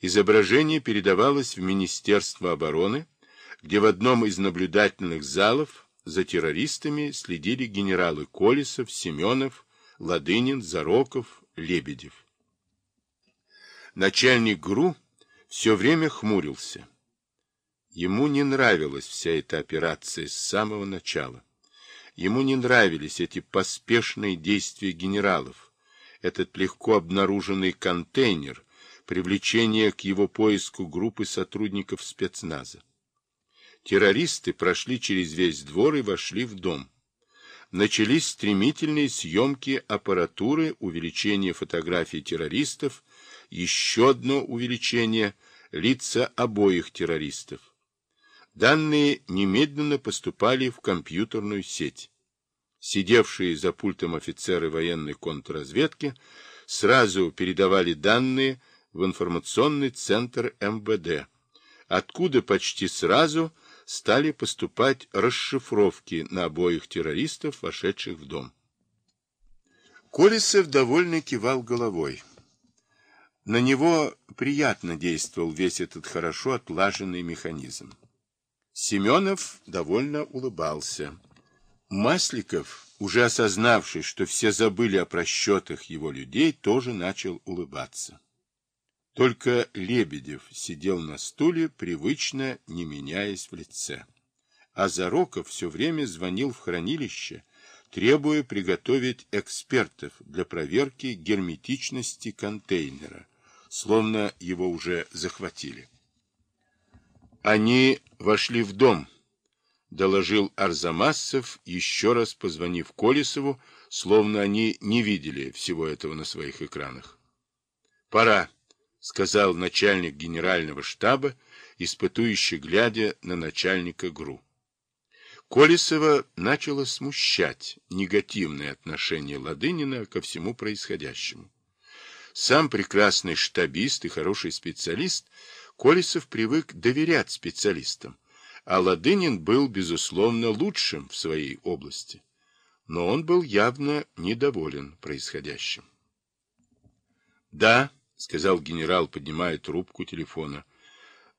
Изображение передавалось в Министерство обороны, где в одном из наблюдательных залов за террористами следили генералы Колесов, Семенов, Ладынин, Зароков, Лебедев. Начальник ГРУ все время хмурился. Ему не нравилась вся эта операция с самого начала. Ему не нравились эти поспешные действия генералов, этот легко обнаруженный контейнер, привлечение к его поиску группы сотрудников спецназа. Террористы прошли через весь двор и вошли в дом. Начались стремительные съемки аппаратуры, увеличение фотографий террористов, еще одно увеличение лица обоих террористов. Данные немедленно поступали в компьютерную сеть. Сидевшие за пультом офицеры военной контрразведки сразу передавали данные в информационный центр МВД, откуда почти сразу стали поступать расшифровки на обоих террористов, вошедших в дом. Колесов довольно кивал головой. На него приятно действовал весь этот хорошо отлаженный механизм. Семенов довольно улыбался. Масликов, уже осознавший, что все забыли о просчетах его людей, тоже начал улыбаться. Только Лебедев сидел на стуле, привычно не меняясь в лице. А Зароков все время звонил в хранилище, требуя приготовить экспертов для проверки герметичности контейнера, словно его уже захватили. Они вошли в дом, доложил Арзамасов, еще раз позвонив Колесову, словно они не видели всего этого на своих экранах. Пора, сказал начальник генерального штаба, испытующий глядя на начальника ГРУ. Колесова начало смущать негативное отношение Ладынина ко всему происходящему. Сам прекрасный штабист и хороший специалист – Колесов привык доверять специалистам, а Ладынин был, безусловно, лучшим в своей области. Но он был явно недоволен происходящим. «Да», — сказал генерал, поднимая трубку телефона.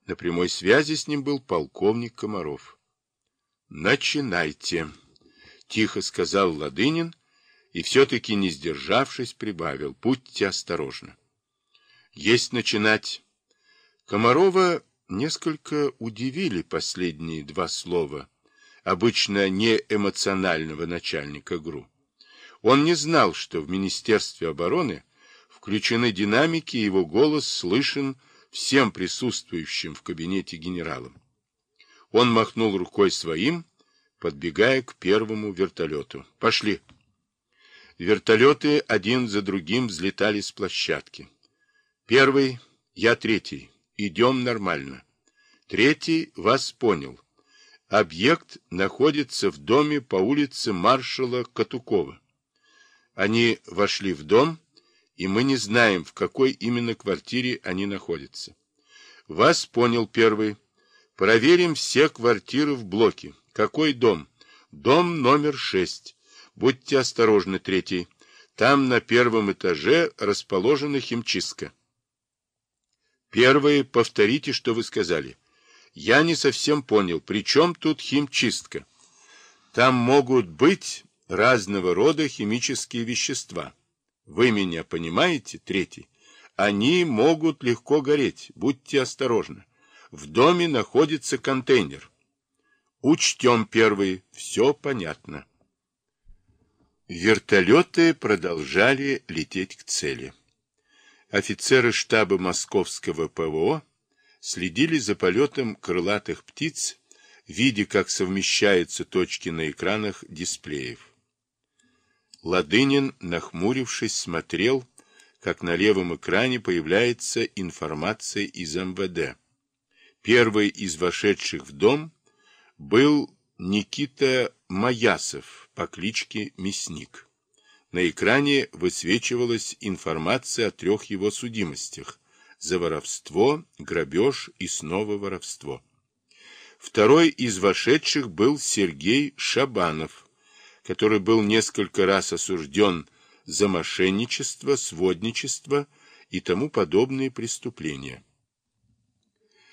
На прямой связи с ним был полковник Комаров. «Начинайте», — тихо сказал Ладынин, и все-таки, не сдержавшись, прибавил. «Будьте осторожны». «Есть начинать». Комарова несколько удивили последние два слова, обычно не эмоционального начальника ГРУ. Он не знал, что в Министерстве обороны включены динамики, и его голос слышен всем присутствующим в кабинете генералам. Он махнул рукой своим, подбегая к первому вертолету. «Пошли!» Вертолеты один за другим взлетали с площадки. Первый, я третий. Идем нормально. Третий вас понял. Объект находится в доме по улице маршала Катукова. Они вошли в дом, и мы не знаем, в какой именно квартире они находятся. Вас понял первый. Проверим все квартиры в блоке. Какой дом? Дом номер шесть. Будьте осторожны, третий. Там на первом этаже расположена химчистка. Первое, повторите, что вы сказали. Я не совсем понял, при чем тут химчистка? Там могут быть разного рода химические вещества. Вы меня понимаете? Третий. Они могут легко гореть, будьте осторожны. В доме находится контейнер. Учтем первый, все понятно. Вертолеты продолжали лететь к цели. Офицеры штаба московского ПВО следили за полетом крылатых птиц, видя, как совмещаются точки на экранах дисплеев. Ладынин, нахмурившись, смотрел, как на левом экране появляется информация из МВД. Первый из вошедших в дом был Никита Маясов по кличке Мясник. На экране высвечивалась информация о трех его судимостях за воровство, грабеж и снова воровство. Второй из вошедших был Сергей Шабанов, который был несколько раз осужден за мошенничество, сводничество и тому подобные преступления.